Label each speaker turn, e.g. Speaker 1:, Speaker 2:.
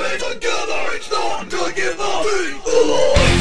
Speaker 1: Be together, it's not to give up. Be the.